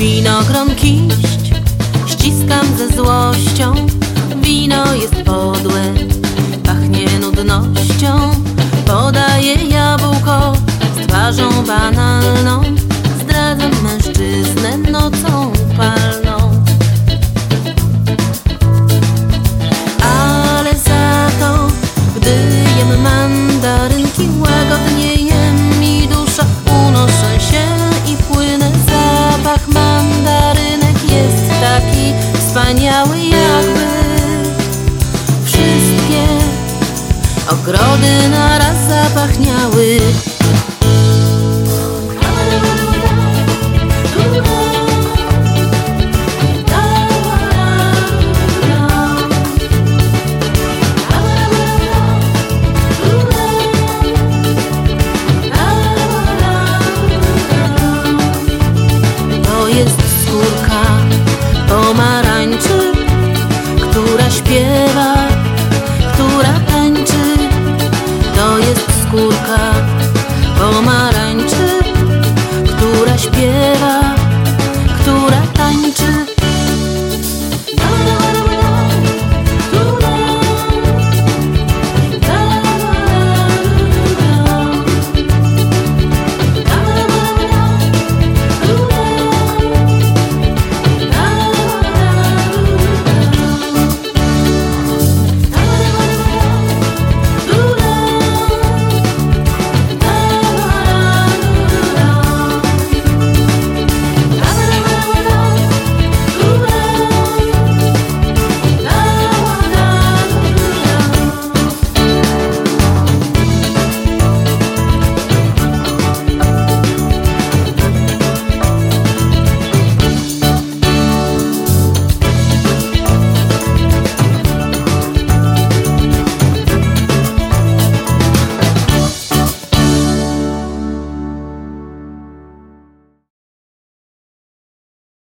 Winogron kiść ściskam ze złością. Wino jest podłe, pachnie nudnością. Podaję jabłko z twarzą banalną. Ogrody naraz zapachniały. Jest skórka pomarańczy, która śpiewa.